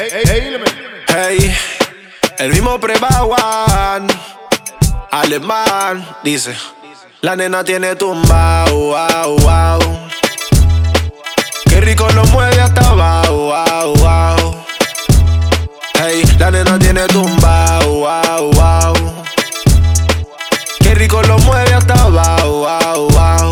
Hey, el mismo prebaguan, alemán, dice. La nena tiene tumba, wow, wow. Qué rico lo mueve hasta abajo, wow, wow. La nena tiene tumba, wow, wow. Qué rico lo mueve hasta abajo, wow, wow.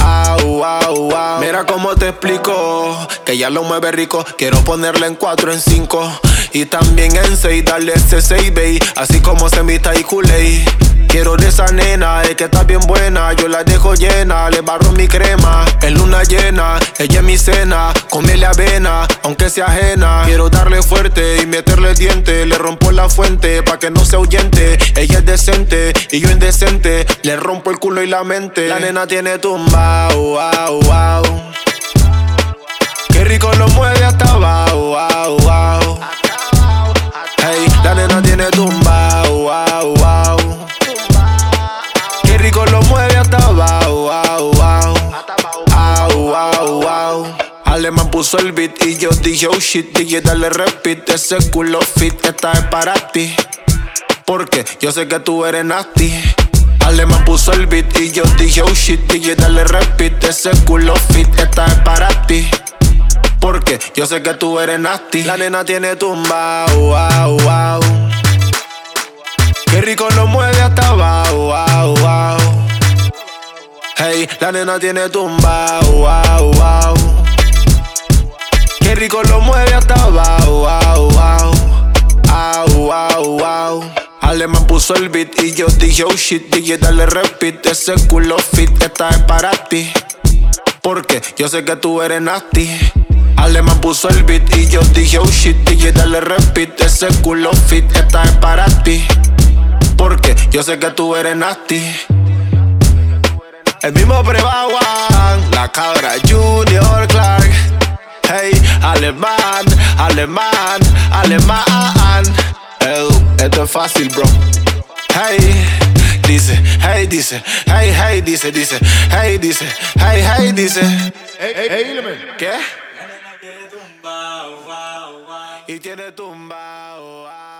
Wow, wow, Mira cómo te explico que ya lo mueve rico. Quiero ponerle en 4, en 5 y también en 6. Darle ese 6, baby. Así como semita y culé. Quiero de esa nena, es que está bien buena. Yo la dejo llena, le barro mi crema. En luna llena, ella es mi cena. Comele avena, aunque sea ajena. Quiero darle fuerte y meterle diente. Le rompo la fuente pa' que no se ahuyente. Ella es decente y yo indecente. Le rompo el culo y la mente. La nena tiene tumba, wow, wow. Qué rico lo mueve hasta abajo, wow, wow. Hey, la nena tiene tumba, wow, wow rico lo mueve hasta abajo, Alemán puso el beat y yo dije, oh shit, DJ, dale repeat. Ese culo fit, esta es para ti. Porque yo sé que tú eres nasty. Alemán puso el beat y yo dije, oh shit, DJ, dale repeat. Ese culo fit, esta es para ti. Porque yo sé que tú eres nasty. La nena tiene tumba, wow, wow. La nena tiene tumba, wow, wow. Qué rico lo mueve hasta abajo, wow, wow. Wow, wow, wow. Alemán puso el beat y yo dije, oh shit, DJ, dale repeat. Ese culo fit, esta es para ti. Porque yo sé que tú eres nasty. Alemán puso el beat y yo dije, oh shit, DJ, dale repeat. Ese culo fit, esta es para ti. Porque yo sé que tú eres nasty. El mismo prebaguan, la cabra Junior Clark. Hey, alemán, alemán, alemán. esto es fácil, bro. Hey, dice, hey, dice, hey, hey, dice, dice, hey, dice, hey, hey, dice. Hey, hey, ¿Qué? Y tiene tumba, wow.